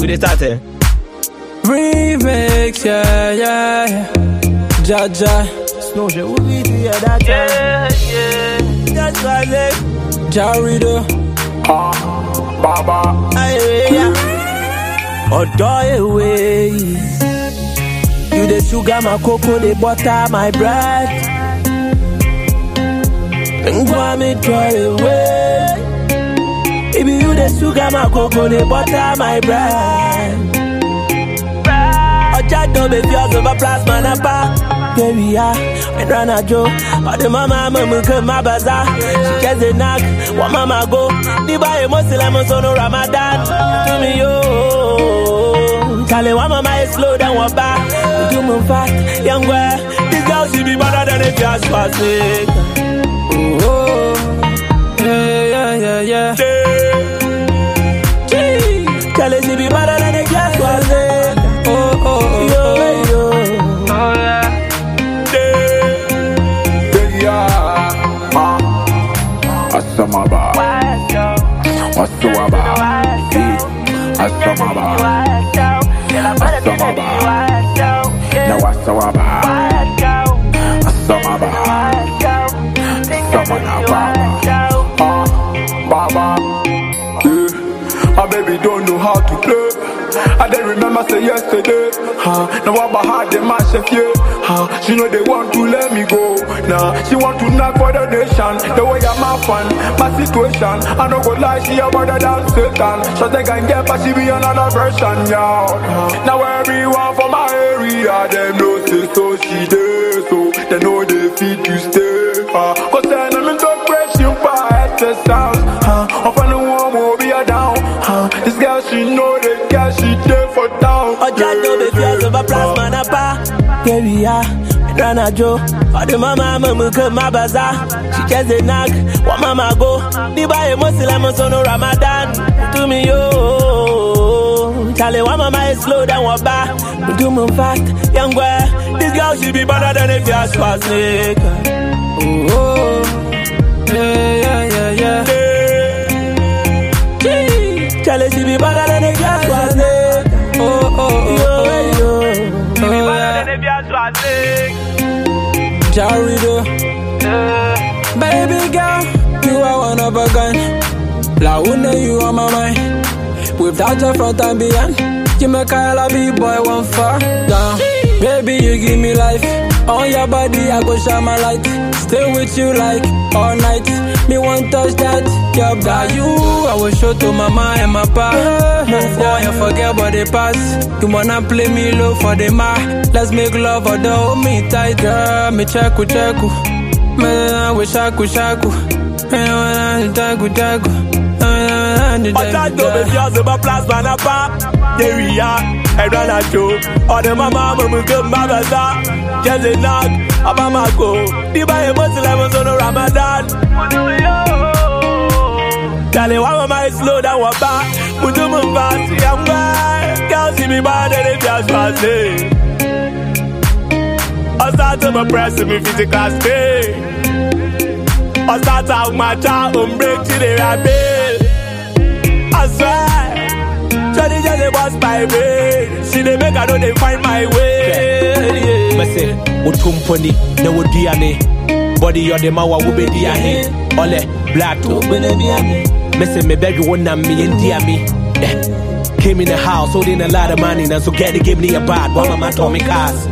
We dey start eh? Remix, yeah, yeah, yeah. Jaja, Snow, je vous dis, tu es d'accord. yeah, yeah. Just like Jarido, Baba, Ọ̀dọ́ ewé You the sugar my cocoa, the butter my bread. Ngwa mi throw away. Baby, you the sugar my cocoa, the butter my bread. Ọjà tó bẹ fi ọ̀sán bá plasma náà pa. Baby ya, ìdáná jó. Ọdún mama mọ̀mú kan má bàzá. She just dey knack, wọ́n má má go. Nígbà yẹn mo sì lẹ́mu sọ́nù Ramadan. Fún mi yóò. Charlie, why mama is slow down one back? Do move fast, young boy. This girl she be better than if you ask for sick. Asamaba, Wasawaba, eh, Asamaba, Asamaba, Nawasawaba, Asamaba, Samanaba, ah, Baba, yeah, my baby don't know how to play. I don't remember say yesterday. Huh? Now I'm behind the man chef yeah. Huh? She know they want to let me go. Nah, she want to knock for the nation. The way I'm a fan, my situation. I don't go lie, she a better than Satan. So they can get but she be another version, yeah. Huh? Now everyone from my area, them know say so she there, so they know they fit to stay. Cause then I'm in the pressure for exercise. Huh? Up on the one will be a down. Huh? This girl she know the girl she there for down. Ọjà tó bẹ fi ọ̀sán bá plasma Baby ya, ìdáná jó. Ọdún mama mọ̀mú kan má bàzá. She just knack, wọ́n má má go. Yẹn mo sì lẹ́mu sọ́nù Ramadan. Fún mi yóò. Charlie, why mama is slow down one back? We do move fast, young boy. This girl should be better than if you ask for sick. Oh, oh. yeah, yeah, yeah, yeah. Charlie, she be better than if you Jarido. Baby girl, you are one of a kind. La una, you on my mind. Without your front and behind, you make a be boy one far down. Baby, you give. On your body, I go shine my light. Stay with you like all night. Me want touch that, your got you. I will show to mama and my pa. On and forget about the past. You wanna play me low for the ma. Let's make love hold me tight, girl. Me check check. Man, we shaku shaku. Man, jagu jagu. Ọjà tó bẹ fi ọ̀sán bá plasma náà pa. Dèrì ya, ẹ̀rọ náà jó. Ọ̀dọ̀ mama mọ̀mú kan má bàzá. Just dey knack, ọba máa go. Nígbà yẹn mo sì lẹ́mu sọ́nù Ramadan. Charlie, why mama is slow down one back? Mutu mu fast, young boy. Girl, see me bad and if you ask for eh. say. I start to my I swear, Johnny dey bust my way. She dey make I know they find my way. Yeah. mɛsɛ woto mpɔni na woduane bɔde yɔde ma wa wobɛdi ahe ɔlɛ blato mɛsɛ mebɛdwe wo nam meyɛndia me? Eh, Came in the house holding a lot of money now so get it give me a bad. One mama told me cars.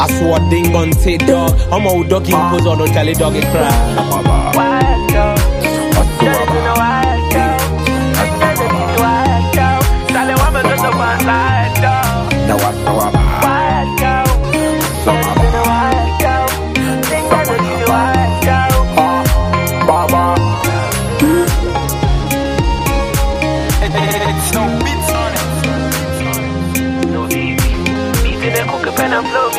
I swore ding on take dog I'm a doggy pose on no Charlie doggy cry I'm floating.